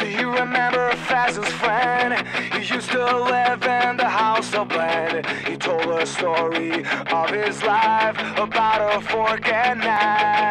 Do you remember Faz's friend? He used to live in the house of blend. He told a story of his life about a fork and knife.